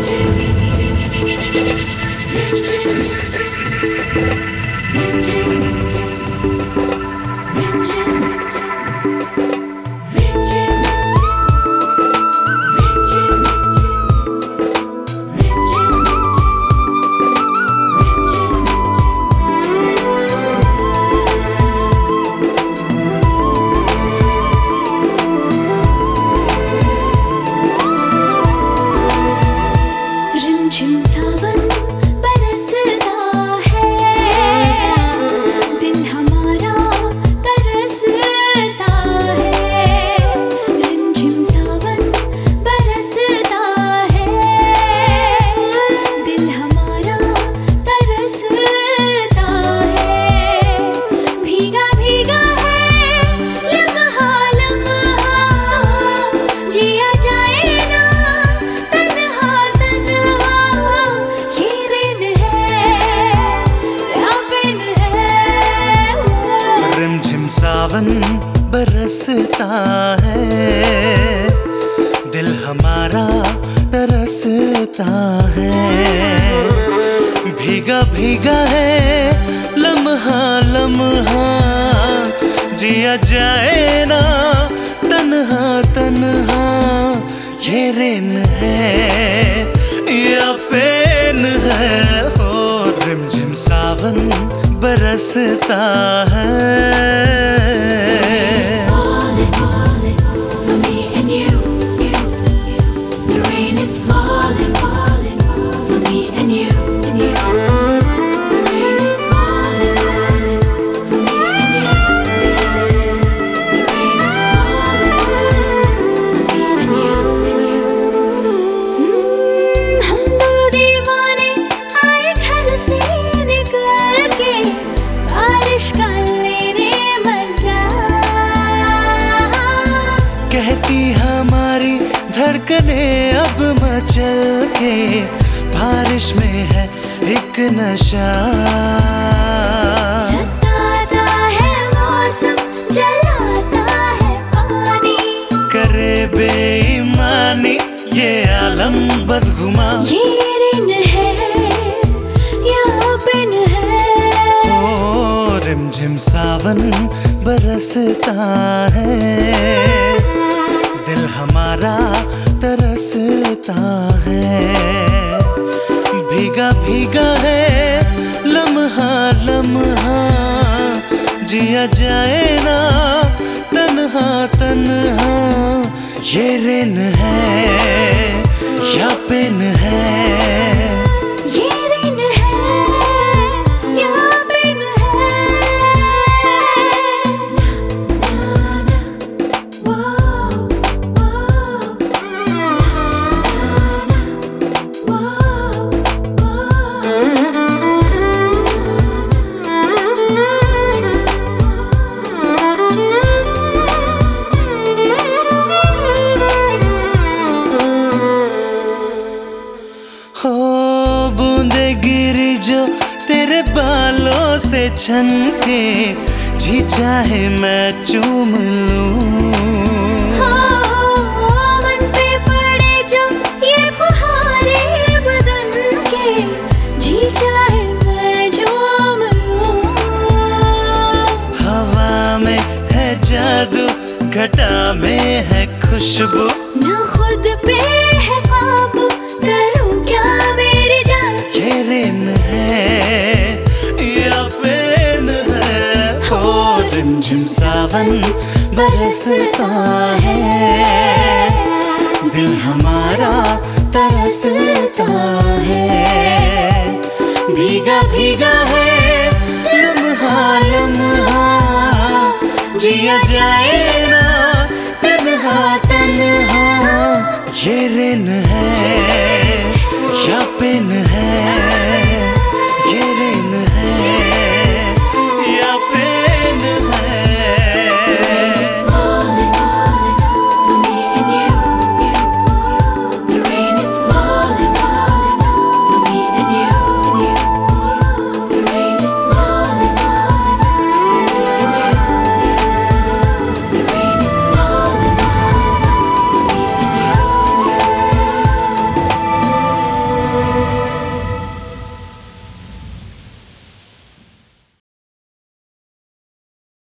रिमझिम सावन बरसता है। दिल हमारा तरसता है। भीगा भीगा है लम्हा लम्हा। जिया जाए ना तन्हा तन्हा। ये रेन है, या पेन है सावन बरसता It's है falling, falling for me and you. The rain is falling, falling for me and you. धड़कने अब मचल के बारिश में है एक नशा। सताता है मौसम जलाता है पानी। करे बेईमानी ये आलम बदगुमा। ये रिन है या बिन है। ओ रिमझिम सावन बरसता है। दिल हमारा तरसता है। भीगा भीगा है, लम्हा लम्हा। जिया जाए ना, तन्हा तन्हा। ये रिन है, या पिन है। हो बूंदे गिरी जो तेरे बालों से छन के जी चाहे मैं चूम लूँ। है जादू घटा में है खुशबू। सावन बरसता है। दिल हमारा तरसता है। भीगा भीगा है लम्हा लम्हा। जिया जाए ना तन्हा तन्हा। ये रिन